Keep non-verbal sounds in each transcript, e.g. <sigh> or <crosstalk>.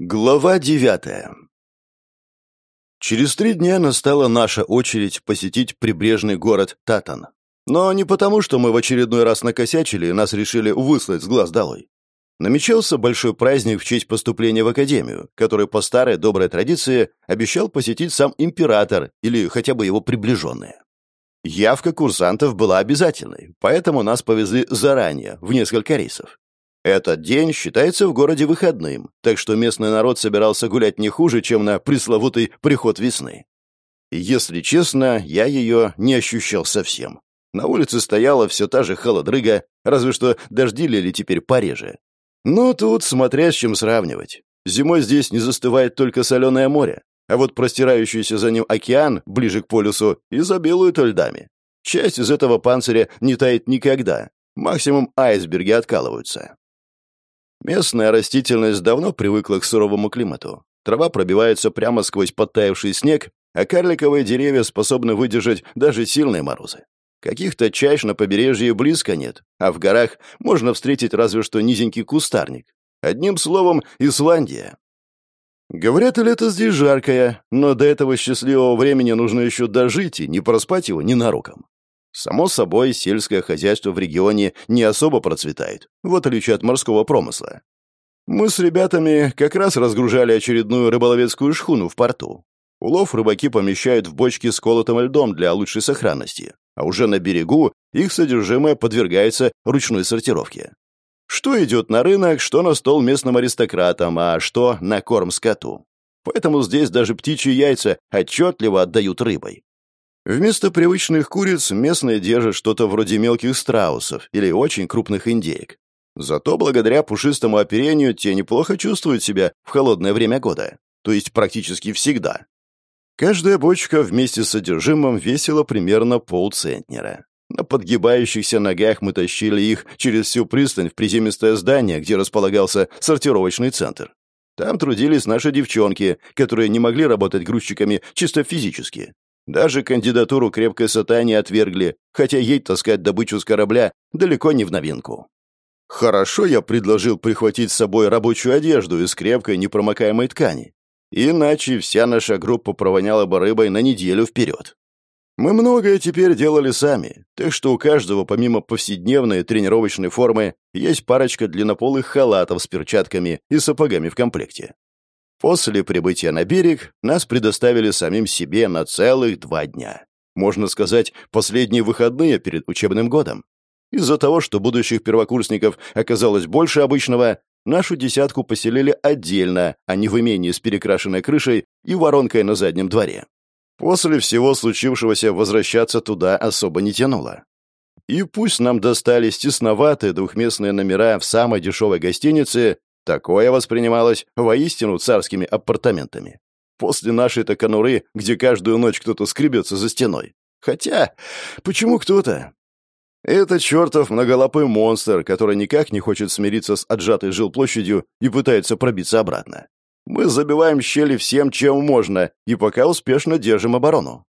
Глава девятая Через три дня настала наша очередь посетить прибрежный город Татан. Но не потому, что мы в очередной раз накосячили и нас решили выслать с глаз долой. Намечался большой праздник в честь поступления в академию, который по старой доброй традиции обещал посетить сам император или хотя бы его приближенные. Явка курсантов была обязательной, поэтому нас повезли заранее, в несколько рейсов. Этот день считается в городе выходным, так что местный народ собирался гулять не хуже, чем на пресловутый приход весны. если честно, я ее не ощущал совсем. На улице стояла все та же холодрыга, разве что дожди лили теперь пореже. Но тут смотря с чем сравнивать. Зимой здесь не застывает только соленое море, а вот простирающийся за ним океан, ближе к полюсу, изобилует льдами. Часть из этого панциря не тает никогда, максимум айсберги откалываются. Местная растительность давно привыкла к суровому климату. Трава пробивается прямо сквозь подтаявший снег, а карликовые деревья способны выдержать даже сильные морозы. Каких-то чащ на побережье близко нет, а в горах можно встретить разве что низенький кустарник. Одним словом, Исландия. Говорят, лето здесь жаркое, но до этого счастливого времени нужно еще дожить и не проспать его ненароком. Само собой, сельское хозяйство в регионе не особо процветает, в отличие от морского промысла. Мы с ребятами как раз разгружали очередную рыболовецкую шхуну в порту. Улов рыбаки помещают в бочки с колотым льдом для лучшей сохранности, а уже на берегу их содержимое подвергается ручной сортировке. Что идет на рынок, что на стол местным аристократам, а что на корм скоту. Поэтому здесь даже птичьи яйца отчетливо отдают рыбой. Вместо привычных куриц местные держат что-то вроде мелких страусов или очень крупных индеек. Зато благодаря пушистому оперению те неплохо чувствуют себя в холодное время года, то есть практически всегда. Каждая бочка вместе с содержимым весила примерно полцентнера. На подгибающихся ногах мы тащили их через всю пристань в приземистое здание, где располагался сортировочный центр. Там трудились наши девчонки, которые не могли работать грузчиками чисто физически, даже кандидатуру крепкой сатани отвергли, хотя ей таскать добычу с корабля далеко не в новинку. Хорошо я предложил прихватить с собой рабочую одежду из крепкой непромокаемой ткани. Иначе вся наша группа провоняла бы рыбой на неделю вперед. Мы многое теперь делали сами, так что у каждого, помимо повседневной тренировочной формы, есть парочка длиннополых халатов с перчатками и сапогами в комплекте. После прибытия на берег нас предоставили самим себе на целых два дня. Можно сказать, последние выходные перед учебным годом. Из-за того, что будущих первокурсников оказалось больше обычного, нашу десятку поселили отдельно, а не в имении с перекрашенной крышей и воронкой на заднем дворе. После всего случившегося возвращаться туда особо не тянуло. И пусть нам достались тесноватые двухместные номера в самой дешевой гостинице, Такое воспринималось воистину царскими апартаментами. После нашей-то конуры, где каждую ночь кто-то скребется за стеной. Хотя, почему кто-то? Это чертов многолапый монстр, который никак не хочет смириться с отжатой жилплощадью и пытается пробиться обратно. Мы забиваем щели всем, чем можно, и пока успешно держим оборону.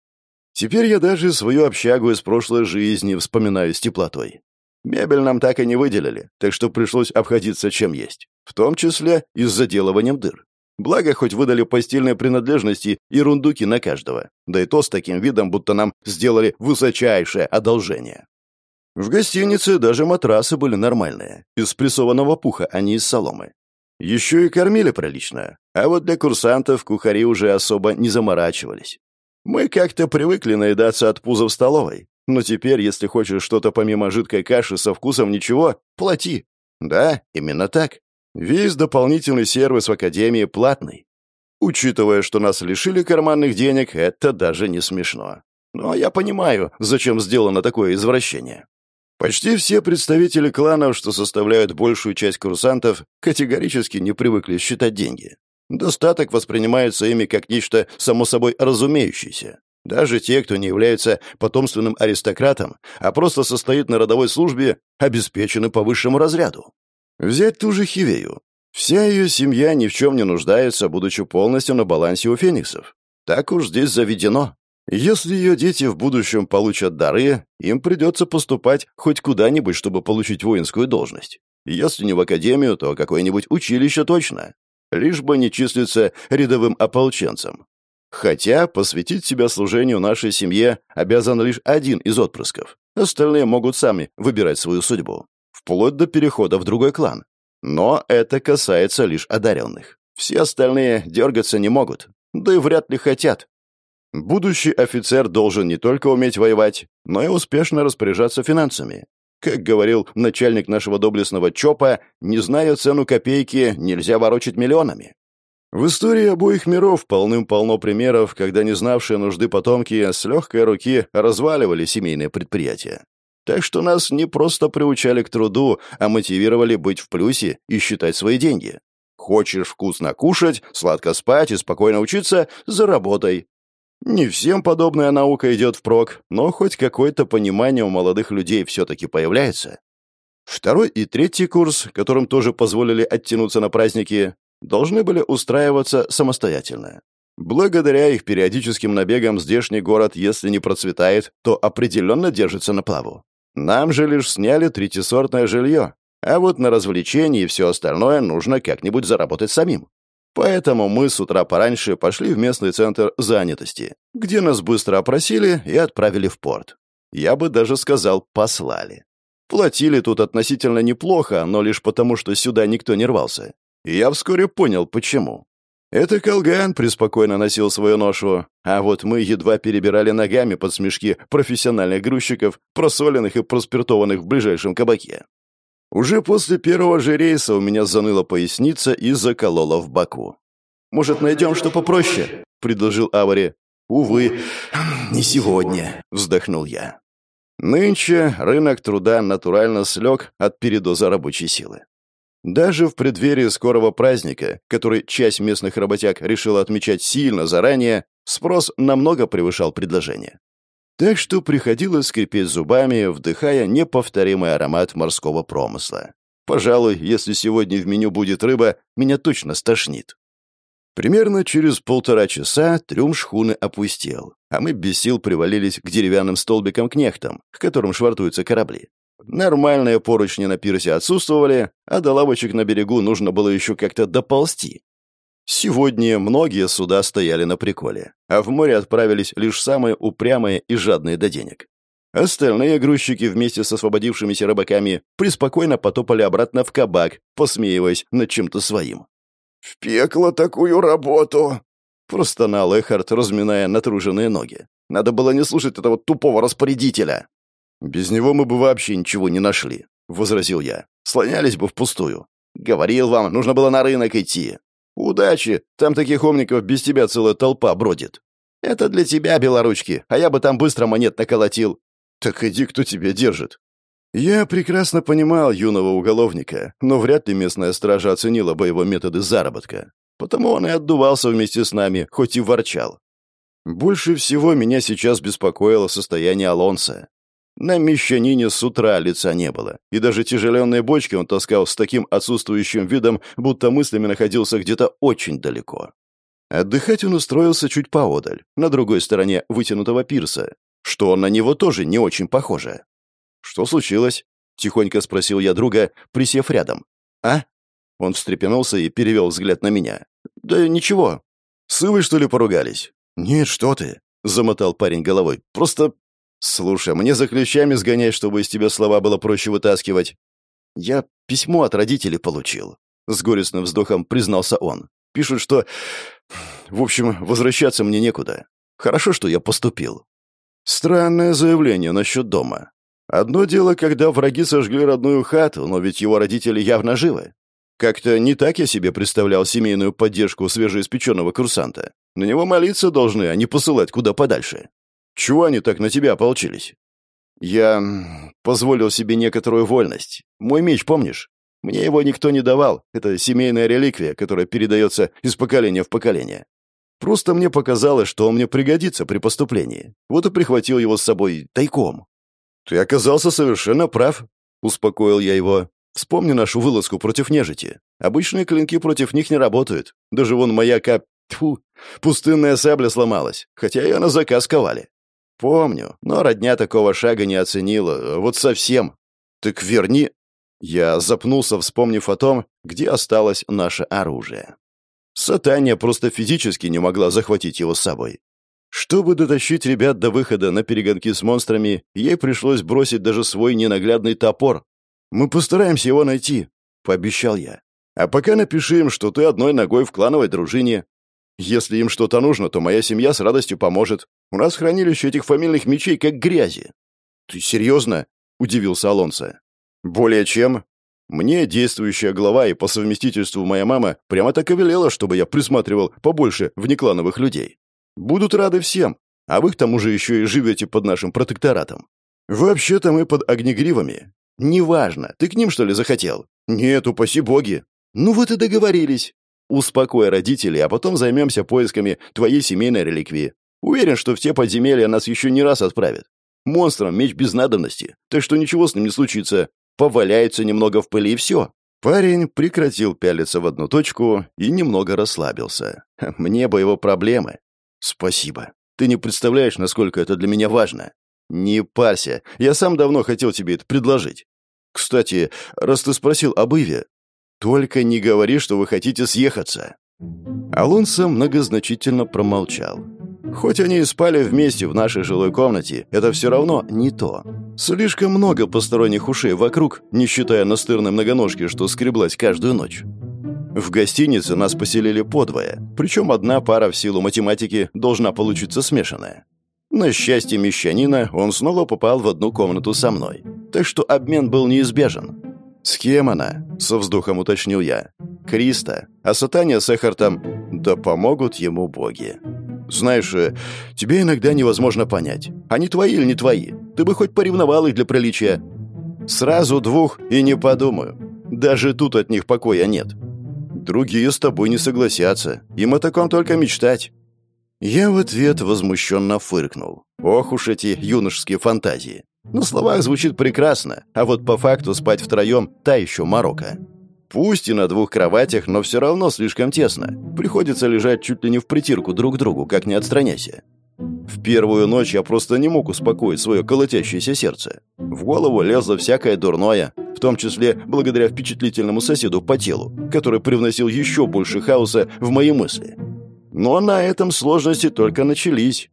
Теперь я даже свою общагу из прошлой жизни вспоминаю с теплотой. Мебель нам так и не выделили, так что пришлось обходиться чем есть, в том числе и с заделыванием дыр. Благо, хоть выдали постельные принадлежности и рундуки на каждого, да и то с таким видом, будто нам сделали высочайшее одолжение. В гостинице даже матрасы были нормальные, из прессованного пуха, а не из соломы. Еще и кормили прилично, а вот для курсантов кухари уже особо не заморачивались. Мы как-то привыкли наедаться от пуза в столовой, но теперь, если хочешь что-то помимо жидкой каши со вкусом ничего, плати. Да, именно так. Весь дополнительный сервис в Академии платный. Учитывая, что нас лишили карманных денег, это даже не смешно. Но я понимаю, зачем сделано такое извращение. Почти все представители кланов, что составляют большую часть курсантов, категорически не привыкли считать деньги. Достаток воспринимается ими как нечто само собой разумеющееся. Даже те, кто не является потомственным аристократом, а просто состоит на родовой службе, обеспечены по высшему разряду. Взять ту же Хивею. Вся ее семья ни в чем не нуждается, будучи полностью на балансе у фениксов. Так уж здесь заведено. Если ее дети в будущем получат дары, им придется поступать хоть куда-нибудь, чтобы получить воинскую должность. Если не в академию, то какое-нибудь училище точно. лишь бы не числиться рядовым ополченцем. Хотя посвятить себя служению нашей семье обязан лишь один из отпрысков. Остальные могут сами выбирать свою судьбу, вплоть до перехода в другой клан. Но это касается лишь одаренных. Все остальные дергаться не могут, да и вряд ли хотят. Будущий офицер должен не только уметь воевать, но и успешно распоряжаться финансами. Как говорил начальник нашего доблестного ЧОПа, не зная цену копейки, нельзя ворочать миллионами. В истории обоих миров полным-полно примеров, когда не знавшие нужды потомки с легкой руки разваливали семейные предприятия. Так что нас не просто приучали к труду, а мотивировали быть в плюсе и считать свои деньги. Хочешь вкусно кушать, сладко спать и спокойно учиться – заработай. Не всем подобная наука идет впрок, но хоть какое-то понимание у молодых людей все-таки появляется. Второй и третий курс, которым тоже позволили оттянуться на праздники, должны были устраиваться самостоятельно. Благодаря их периодическим набегам здешний город, если не процветает, то определенно держится на плаву. Нам же лишь сняли третьесортное жилье, а вот на развлечения и все остальное нужно как-нибудь заработать самим. Поэтому мы с утра пораньше пошли в местный центр занятости, где нас быстро опросили и отправили в порт. Я бы даже сказал, послали. Платили тут относительно неплохо, но лишь потому, что сюда никто не рвался. И я вскоре понял, почему. Это Колган преспокойно носил свою ношу, а вот мы едва перебирали ногами под смешки профессиональных грузчиков, просоленных и проспиртованных в ближайшем кабаке. Уже после первого же рейса у меня заныла поясница и заколола в боку. «Может, найдем что попроще?» — предложил Авари. «Увы, не сегодня», — вздохнул я. Нынче рынок труда натурально слег от передоза рабочей силы. Даже в преддверии скорого праздника, который часть местных работяг решила отмечать сильно заранее, спрос намного превышал предложение. Так что приходилось скрипеть зубами, вдыхая неповторимый аромат морского промысла. Пожалуй, если сегодня в меню будет рыба, меня точно стошнит. Примерно через полтора часа трюм шхуны опустел, а мы без сил привалились к деревянным столбикам-кнехтам, к которым швартуются корабли. Нормальные поручни на пирсе отсутствовали, а до лавочек на берегу нужно было еще как-то доползти. Сегодня многие суда стояли на приколе, а в море отправились лишь самые упрямые и жадные до денег. Остальные грузчики вместе с освободившимися рыбаками преспокойно потопали обратно в кабак, посмеиваясь над чем-то своим. «В пекло такую работу!» — простонал Эхард, разминая натруженные ноги. «Надо было не слушать этого тупого распорядителя!» «Без него мы бы вообще ничего не нашли», — возразил я. «Слонялись бы впустую. Говорил вам, нужно было на рынок идти. «Удачи! Там таких умников без тебя целая толпа бродит». «Это для тебя, белоручки, а я бы там быстро монет наколотил». «Так иди, кто тебя держит». Я прекрасно понимал юного уголовника, но вряд ли местная стража оценила бы его методы заработка. Потому он и отдувался вместе с нами, хоть и ворчал. Больше всего меня сейчас беспокоило состояние Алонса. На мещанине с утра лица не было, и даже тяжеленные бочки он таскал с таким отсутствующим видом, будто мыслями находился где-то очень далеко. Отдыхать он устроился чуть поодаль, на другой стороне вытянутого пирса, что на него тоже не очень похоже. «Что случилось?» — тихонько спросил я друга, присев рядом. «А?» Он встрепенулся и перевел взгляд на меня. «Да ничего. С Ивой, что ли, поругались?» «Нет, что ты!» — замотал парень головой. «Просто «Слушай, мне за ключами сгонять, чтобы из тебя слова было проще вытаскивать». «Я письмо от родителей получил», — с горестным вздохом признался он. «Пишут, что... В общем, возвращаться мне некуда. Хорошо, что я поступил». Странное заявление насчет дома. Одно дело, когда враги сожгли родную хату, но ведь его родители явно живы. Как-то не так я себе представлял семейную поддержку свежеиспеченного курсанта. На него молиться должны, а не посылать куда подальше. Чего они так на тебя ополчились? Я позволил себе некоторую вольность. Мой меч, помнишь? Мне его никто не давал. Это семейная реликвия, которая передается из поколения в поколение. Просто мне показалось, что он мне пригодится при поступлении. Вот и прихватил его с собой тайком. Ты оказался совершенно прав, успокоил я его. Вспомни нашу вылазку против нежити. Обычные клинки против них не работают. Даже вон моя кап... Тьфу, пустынная сабля сломалась, хотя ее на заказ ковали. «Помню, но родня такого шага не оценила. Вот совсем. Так верни...» Я запнулся, вспомнив о том, где осталось наше оружие. Сатания просто физически не могла захватить его с собой. Чтобы дотащить ребят до выхода на перегонки с монстрами, ей пришлось бросить даже свой ненаглядный топор. «Мы постараемся его найти», — пообещал я. «А пока напиши им, что ты одной ногой в клановой дружине. Если им что-то нужно, то моя семья с радостью поможет. У нас хранилище этих фамильных мечей как грязи». «Ты серьезно?» — удивился Алонсо. «Более чем. Мне действующая глава и по совместительству моя мама прямо так и велела, чтобы я присматривал побольше внеклановых людей. Будут рады всем, а вы к тому же еще и живете под нашим протекторатом. Вообще-то мы под огнегривами. Неважно, ты к ним, что ли, захотел? Нет, упаси боги. Ну вот и договорились. Успокой родителей, а потом займемся поисками твоей семейной реликвии. Уверен, что в те подземелья нас еще не раз отправят. Монстрам меч без надобности, так что ничего с ним не случится. Поваляется немного в пыли и все. Парень прекратил пялиться в одну точку и немного расслабился. <laughs> Мне бы его проблемы. «Спасибо. Ты не представляешь, насколько это для меня важно. Не парься. Я сам давно хотел тебе это предложить. Кстати, раз ты спросил об Иве, только не говори, что вы хотите съехаться». Алонсо многозначительно промолчал. Хоть они и спали вместе в нашей жилой комнате, это все равно не то. Слишком много посторонних ушей вокруг, не считая настырной многоножки, что скреблась каждую ночь. В гостинице нас поселили подвое, причем одна пара в силу математики должна получиться смешанная. На счастье мещанина он снова попал в одну комнату со мной, так что обмен был неизбежен. «С кем она?» — со вздохом уточнил я. «Криста. А сатания с Эхартом...» «Да помогут ему боги». «Знаешь, э, тебе иногда невозможно понять, они твои или не твои. Ты бы хоть поревновал их для приличия». «Сразу двух и не подумаю. Даже тут от них покоя нет. Другие с тобой не согласятся. Им о таком только мечтать». Я в ответ возмущенно фыркнул. Ох уж эти юношеские фантазии. На словах звучит прекрасно, а вот по факту спать втроем – та еще морока. Пусть и на двух кроватях, но все равно слишком тесно. Приходится лежать чуть ли не в притирку друг к другу, как не отстраняйся. В первую ночь я просто не мог успокоить свое колотящееся сердце. В голову лезло всякое дурное, в том числе благодаря впечатлительному соседу по телу, который привносил еще больше хаоса в мои мысли. Но на этом сложности только начались.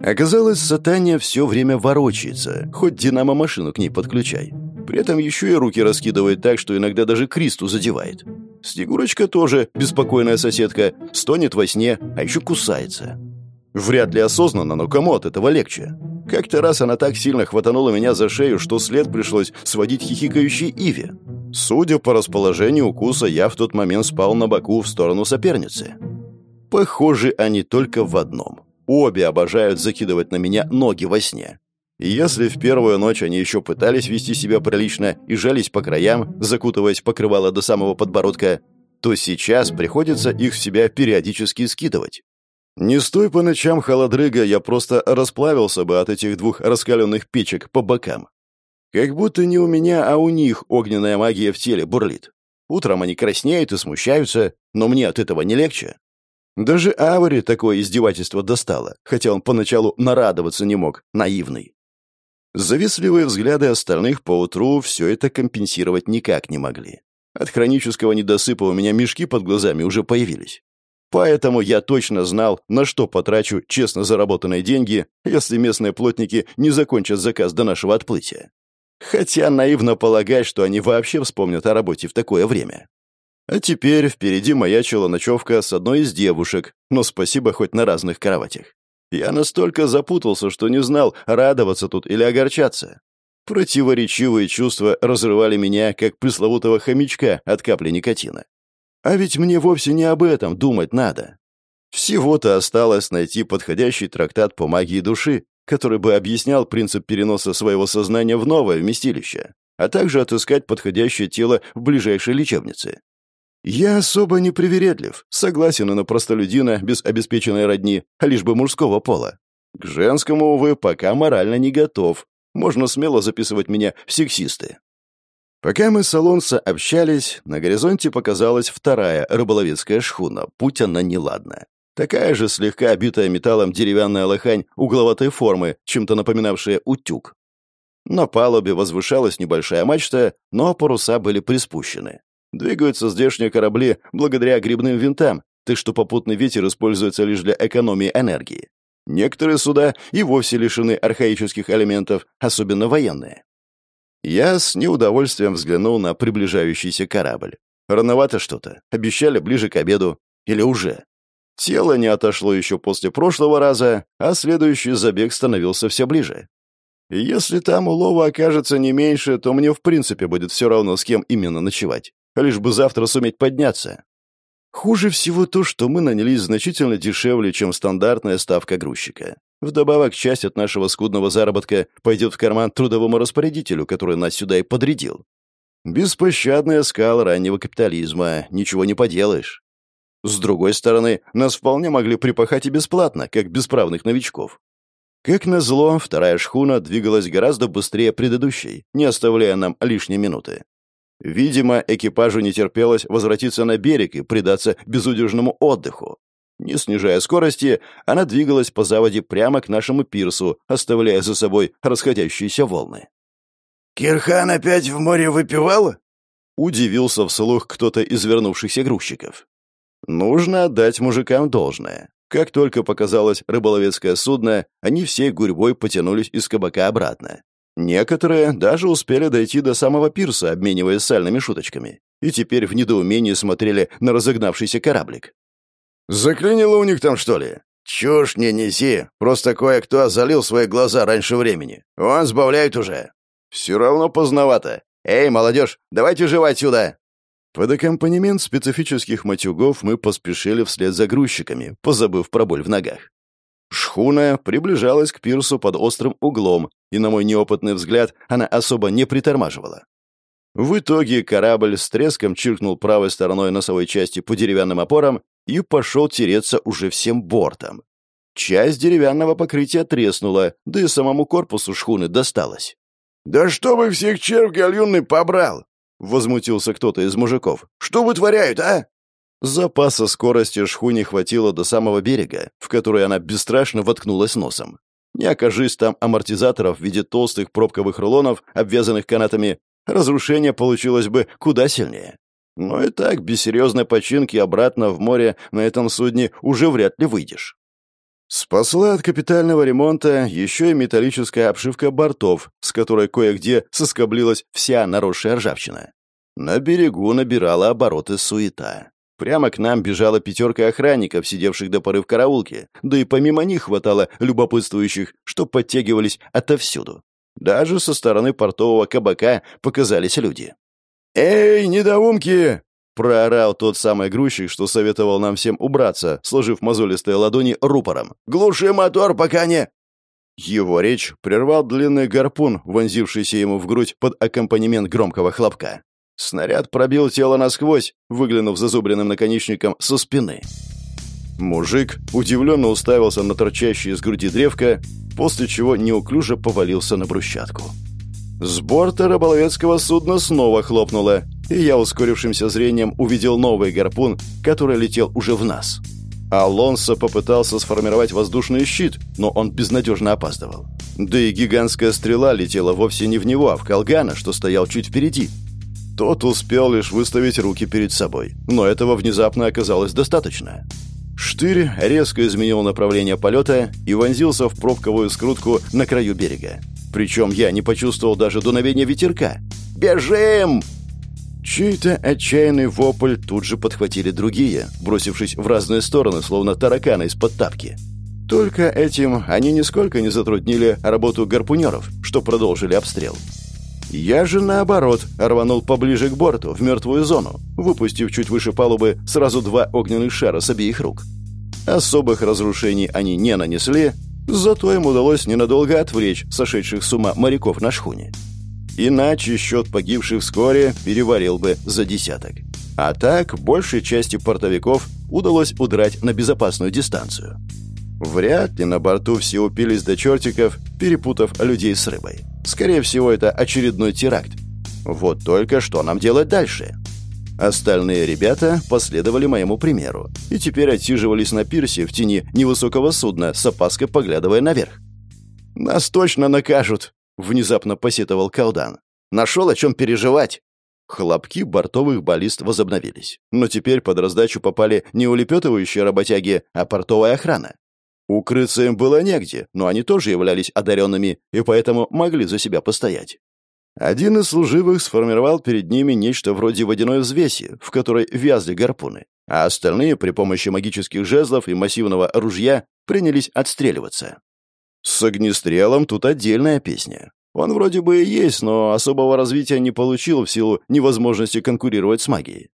Оказалось, сатания все время ворочается, хоть динамо-машину к ней подключай. При этом еще и руки раскидывает так, что иногда даже Кристу задевает. Снегурочка тоже, беспокойная соседка, стонет во сне, а еще кусается. Вряд ли осознанно, но кому от этого легче? Как-то раз она так сильно хватанула меня за шею, что след пришлось сводить хихикающей Иве. Судя по расположению укуса, я в тот момент спал на боку в сторону соперницы. Похожи они только в одном. Обе обожают закидывать на меня ноги во сне. Если в первую ночь они еще пытались вести себя прилично и жались по краям, закутываясь покрывало до самого подбородка, то сейчас приходится их в себя периодически скидывать. Не стой по ночам, холодрыга, я просто расплавился бы от этих двух раскаленных печек по бокам. Как будто не у меня, а у них огненная магия в теле бурлит. Утром они краснеют и смущаются, но мне от этого не легче. Даже Авари такое издевательство достало, хотя он поначалу нарадоваться не мог, наивный. Завистливые взгляды остальных поутру все это компенсировать никак не могли. От хронического недосыпа у меня мешки под глазами уже появились. Поэтому я точно знал, на что потрачу честно заработанные деньги, если местные плотники не закончат заказ до нашего отплытия. Хотя наивно полагать, что они вообще вспомнят о работе в такое время. А теперь впереди маячила ночевка с одной из девушек, но спасибо хоть на разных кроватях. Я настолько запутался, что не знал, радоваться тут или огорчаться. Противоречивые чувства разрывали меня, как пресловутого хомячка от капли никотина. А ведь мне вовсе не об этом думать надо. Всего-то осталось найти подходящий трактат по магии души, который бы объяснял принцип переноса своего сознания в новое вместилище, а также отыскать подходящее тело в ближайшей лечебнице. Я особо не привередлив, согласен и на простолюдина без обеспеченной родни, а лишь бы мужского пола. К женскому, увы, пока морально не готов. Можно смело записывать меня в сексисты. Пока мы с Алонсо общались, на горизонте показалась вторая рыболовецкая шхуна, путь она неладная. Такая же слегка обитая металлом деревянная лохань угловатой формы, чем-то напоминавшая утюг. На палубе возвышалась небольшая мачта, но паруса были приспущены. Двигаются здешние корабли благодаря грибным винтам, так что попутный ветер используется лишь для экономии энергии. Некоторые суда и вовсе лишены архаических элементов, особенно военные. Я с неудовольствием взглянул на приближающийся корабль. Рановато что-то. Обещали ближе к обеду. Или уже. Тело не отошло еще после прошлого раза, а следующий забег становился все ближе. если там улова окажется не меньше, то мне в принципе будет все равно, с кем именно ночевать. Лишь бы завтра суметь подняться. Хуже всего то, что мы нанялись значительно дешевле, чем стандартная ставка грузчика. Вдобавок, часть от нашего скудного заработка пойдет в карман трудовому распорядителю, который нас сюда и подрядил. Беспощадная скала раннего капитализма, ничего не поделаешь. С другой стороны, нас вполне могли припахать и бесплатно, как бесправных новичков. Как назло, вторая шхуна двигалась гораздо быстрее предыдущей, не оставляя нам лишней минуты. Видимо, экипажу не терпелось возвратиться на берег и предаться безудержному отдыху. Не снижая скорости, она двигалась по заводе прямо к нашему пирсу, оставляя за собой расходящиеся волны. «Кирхан опять в море выпивал?» Удивился вслух кто-то из вернувшихся грузчиков. Нужно отдать мужикам должное. Как только показалось рыболовецкое судно, они всей гурьбой потянулись из кабака обратно. Некоторые даже успели дойти до самого пирса, обмениваясь сальными шуточками, и теперь в недоумении смотрели на разогнавшийся кораблик. «Заклинило у них там, что ли?» «Чушь не неси, просто кое-кто залил свои глаза раньше времени. Он сбавляет уже». «Все равно поздновато. Эй, молодежь, давайте жевать сюда!» Под аккомпанемент специфических матюгов мы поспешили вслед за грузчиками, позабыв про боль в ногах. Шхуна приближалась к пирсу под острым углом, и, на мой неопытный взгляд, она особо не притормаживала. В итоге корабль с треском чиркнул правой стороной носовой части по деревянным опорам и пошел тереться уже всем бортом. Часть деревянного покрытия треснула, да и самому корпусу шхуны досталось. «Да что бы всех черв гальюнный побрал!» — возмутился кто-то из мужиков. «Что вытворяют, а?» Запаса скорости шхуне хватило до самого берега, в который она бесстрашно воткнулась носом. Не окажись там амортизаторов в виде толстых пробковых рулонов, обвязанных канатами, разрушение получилось бы куда сильнее. Но и так, без серьезной починки обратно в море на этом судне уже вряд ли выйдешь. Спасла от капитального ремонта еще и металлическая обшивка бортов, с которой кое-где соскоблилась вся наросшая ржавчина. На берегу набирала обороты суета. Прямо к нам бежала пятерка охранников, сидевших до поры в караулке, да и помимо них хватало любопытствующих, что подтягивались отовсюду. Даже со стороны портового кабака показались люди. «Эй, недоумки! Проорал тот самый грузчик, что советовал нам всем убраться, сложив мозолистые ладони рупором. «Глуши мотор, пока не...» Его речь прервал длинный гарпун, вонзившийся ему в грудь под аккомпанемент громкого хлопка. Снаряд пробил тело насквозь, выглянув зазубренным наконечником со спины. Мужик удивленно уставился на торчащее из груди древко, после чего неуклюже повалился на брусчатку. С борта рыболовецкого судна снова хлопнуло, и я ускорившимся зрением увидел новый гарпун, который летел уже в нас. Алонсо попытался сформировать воздушный щит, но он безнадежно опаздывал. Да и гигантская стрела летела вовсе не в него, а в Колгана, что стоял чуть впереди. Тот успел лишь выставить руки перед собой, но этого внезапно оказалось достаточно. Штырь резко изменил направление полета и вонзился в пробковую скрутку на краю берега. Причем я не почувствовал даже дуновения ветерка. «Бежим!» Чей-то отчаянный вопль тут же подхватили другие, бросившись в разные стороны, словно тараканы из-под тапки. Только этим они нисколько не затруднили работу гарпунеров, что продолжили обстрел. Я же, наоборот, рванул поближе к борту, в мертвую зону, выпустив чуть выше палубы сразу два огненных шара с обеих рук. Особых разрушений они не нанесли, зато им удалось ненадолго отвлечь сошедших с ума моряков на шхуне. Иначе счет погибших вскоре переварил бы за десяток. А так, большей части портовиков удалось удрать на безопасную дистанцию. Вряд ли на борту все упились до чертиков, перепутав людей с рыбой. Скорее всего, это очередной теракт. Вот только что нам делать дальше? Остальные ребята последовали моему примеру и теперь отсиживались на пирсе в тени невысокого судна, с опаской поглядывая наверх. «Нас точно накажут!» Внезапно посетовал колдан. «Нашел о чем переживать!» Хлопки бортовых баллист возобновились. Но теперь под раздачу попали не улепетывающие работяги, а портовая охрана. Укрыться им было негде, но они тоже являлись одаренными и поэтому могли за себя постоять. Один из служивых сформировал перед ними нечто вроде водяной взвеси, в которой вязли гарпуны, а остальные при помощи магических жезлов и массивного ружья принялись отстреливаться. С огнестрелом тут отдельная песня. Он вроде бы и есть, но особого развития не получил в силу невозможности конкурировать с магией.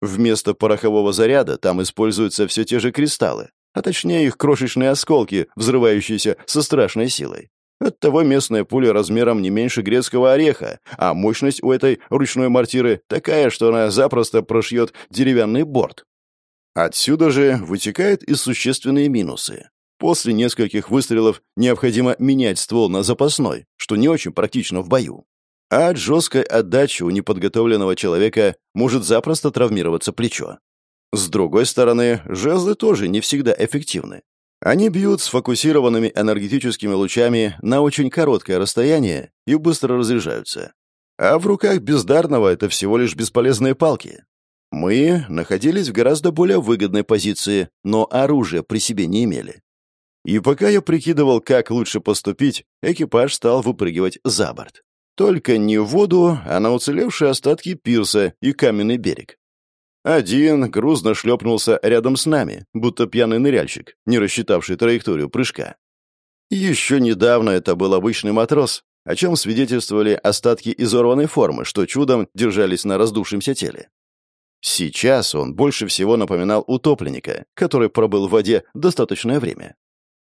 Вместо порохового заряда там используются все те же кристаллы, а точнее их крошечные осколки, взрывающиеся со страшной силой. Оттого местная пуля размером не меньше грецкого ореха, а мощность у этой ручной мортиры такая, что она запросто прошьет деревянный борт. Отсюда же вытекают и существенные минусы. После нескольких выстрелов необходимо менять ствол на запасной, что не очень практично в бою. А от жесткой отдачи у неподготовленного человека может запросто травмироваться плечо. С другой стороны, жезлы тоже не всегда эффективны. Они бьют сфокусированными энергетическими лучами на очень короткое расстояние и быстро разряжаются. А в руках бездарного это всего лишь бесполезные палки. Мы находились в гораздо более выгодной позиции, но оружия при себе не имели. И пока я прикидывал, как лучше поступить, экипаж стал выпрыгивать за борт. Только не в воду, а на уцелевшие остатки пирса и каменный берег. Один грузно шлепнулся рядом с нами, будто пьяный ныряльщик, не рассчитавший траекторию прыжка. Еще недавно это был обычный матрос, о чем свидетельствовали остатки изорванной формы, что чудом держались на раздувшемся теле. Сейчас он больше всего напоминал утопленника, который пробыл в воде достаточное время.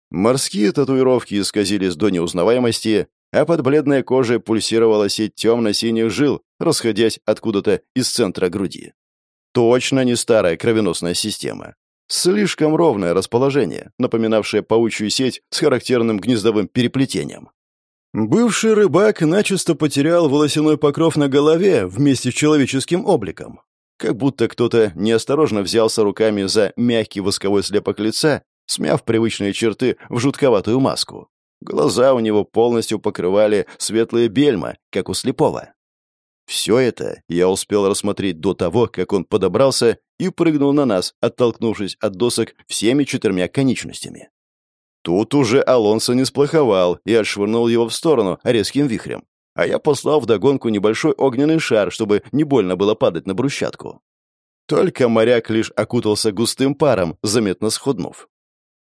Морские татуировки исказились до неузнаваемости, а под бледной кожей пульсировала сеть темно-синих жил, расходясь откуда-то из центра груди. Точно не старая кровеносная система. Слишком ровное расположение, напоминавшее паучью сеть с характерным гнездовым переплетением. Бывший рыбак начисто потерял волосяной покров на голове вместе с человеческим обликом. Как будто кто-то неосторожно взялся руками за мягкий восковой слепок лица, смяв привычные черты в жутковатую маску. Глаза у него полностью покрывали светлые бельма, как у слепого. Все это я успел рассмотреть до того, как он подобрался и прыгнул на нас, оттолкнувшись от досок всеми четырьмя конечностями. Тут уже Алонсо не сплоховал и отшвырнул его в сторону резким вихрем, а я послал вдогонку небольшой огненный шар, чтобы не больно было падать на брусчатку. Только моряк лишь окутался густым паром, заметно сходнув.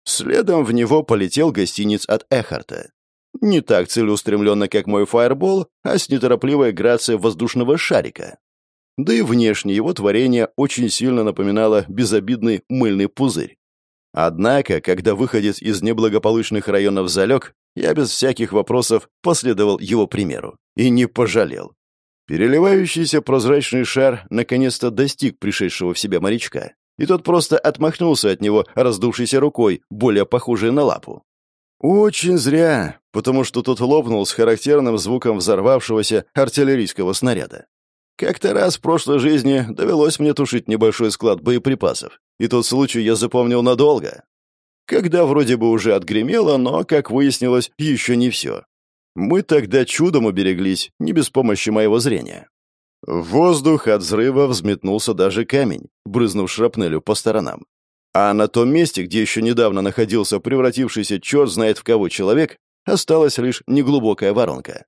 Следом в него полетел гостиниц от Эхарта. Не так целеустремленно, как мой фаербол, а с неторопливой грацией воздушного шарика. Да и внешне его творение очень сильно напоминало безобидный мыльный пузырь. Однако, когда выходец из неблагополучных районов залег, я без всяких вопросов последовал его примеру. И не пожалел. Переливающийся прозрачный шар наконец-то достиг пришедшего в себя морячка, и тот просто отмахнулся от него раздувшейся рукой, более похожей на лапу. Очень зря, потому что тот лопнул с характерным звуком взорвавшегося артиллерийского снаряда. Как-то раз в прошлой жизни довелось мне тушить небольшой склад боеприпасов, и тот случай я запомнил надолго. Когда вроде бы уже отгремело, но, как выяснилось, еще не все. Мы тогда чудом убереглись, не без помощи моего зрения. В воздух от взрыва взметнулся даже камень, брызнув шрапнелью по сторонам. А на том месте, где еще недавно находился превратившийся черт знает в кого человек, осталась лишь неглубокая воронка.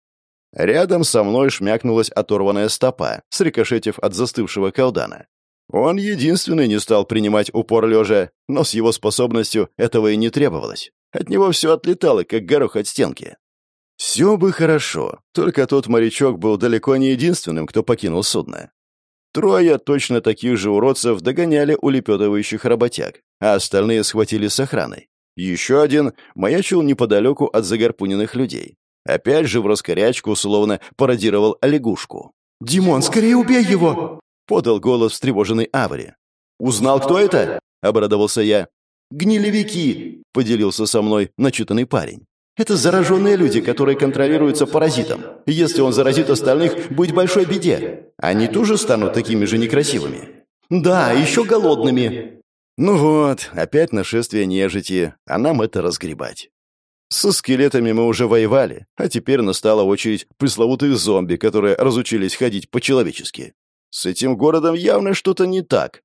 Рядом со мной шмякнулась оторванная стопа, срикошетив от застывшего колдана. Он единственный не стал принимать упор лежа, но с его способностью этого и не требовалось. От него все отлетало, как горох от стенки. Все бы хорошо, только тот морячок был далеко не единственным, кто покинул судно. Трое точно таких же уродцев догоняли улепетывающих работяг, а остальные схватили с охраной. Еще один маячил неподалеку от загорпуненных людей. Опять же в раскорячку словно пародировал лягушку. «Димон, скорее убей его!» — подал голос встревоженный Аври. «Узнал, кто это?» — обрадовался я. «Гнилевики!» — поделился со мной начитанный парень. Это зараженные люди, которые контролируются паразитом. Если он заразит остальных, будет большой беде. Они тоже станут такими же некрасивыми. Да, еще голодными. Ну вот, опять нашествие нежити, а нам это разгребать. Со скелетами мы уже воевали, а теперь настала очередь пресловутых зомби, которые разучились ходить по-человечески. С этим городом явно что-то не так.